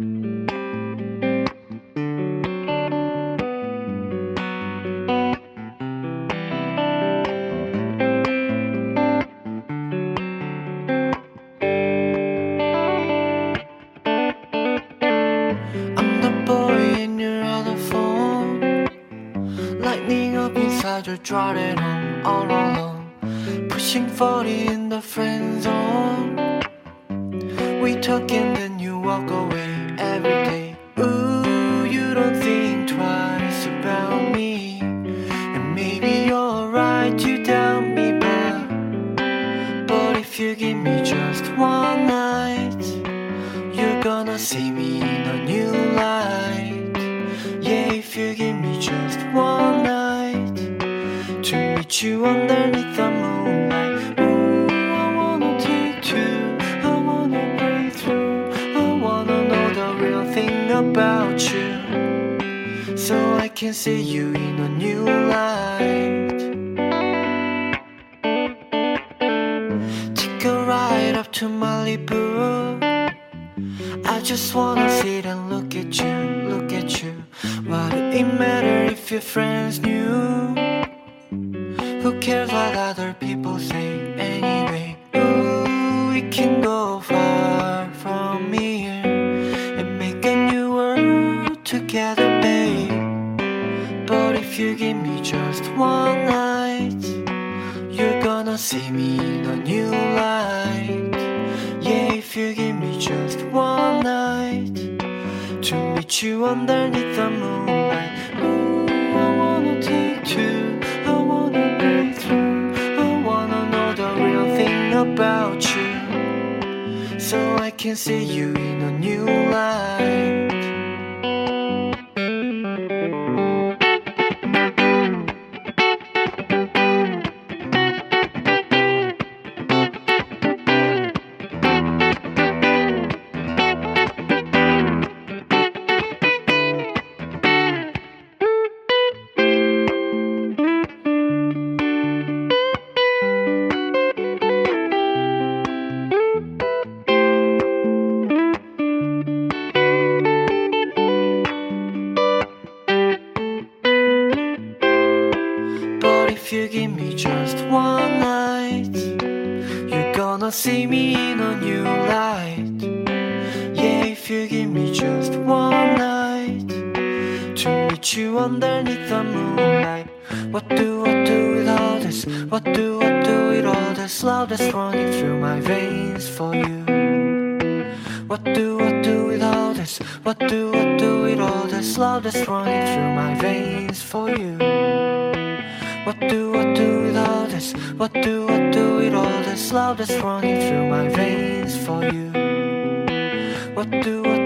I'm the boy in your other phone. Lightning up inside your driving home all alone. Pushing 40 in the friend zone. We talk and then you walk away every day. Ooh, you don't think twice about me. And maybe you're right you doubt me, but. But if you give me just one night. You're gonna see me in a new light. Yeah, if you give me just one night to meet you underneath about you. So I can see you in a new light. Take a ride up to Malibu. I just wanna sit and look at you, look at you. Why do it matter if your friends knew? Who cares what other people say anyway? If you give me just one night, you're gonna see me in a new light. Yeah, if you give me just one night to meet you underneath the moonlight. Ooh, I wanna take two, I wanna break through, I wanna know the real thing about you, so I can see you in a new light. If you give me just one night, you're gonna see me in a new light. Yeah, if you give me just one night to meet you underneath the moonlight. What do I do with all this? What do I do with all this love that's running through my veins for you? What do I do with all this? What do I do with all this love that's running through my veins for you? What do I do with all this? What do I do with all this love that's running through my veins for you? What do I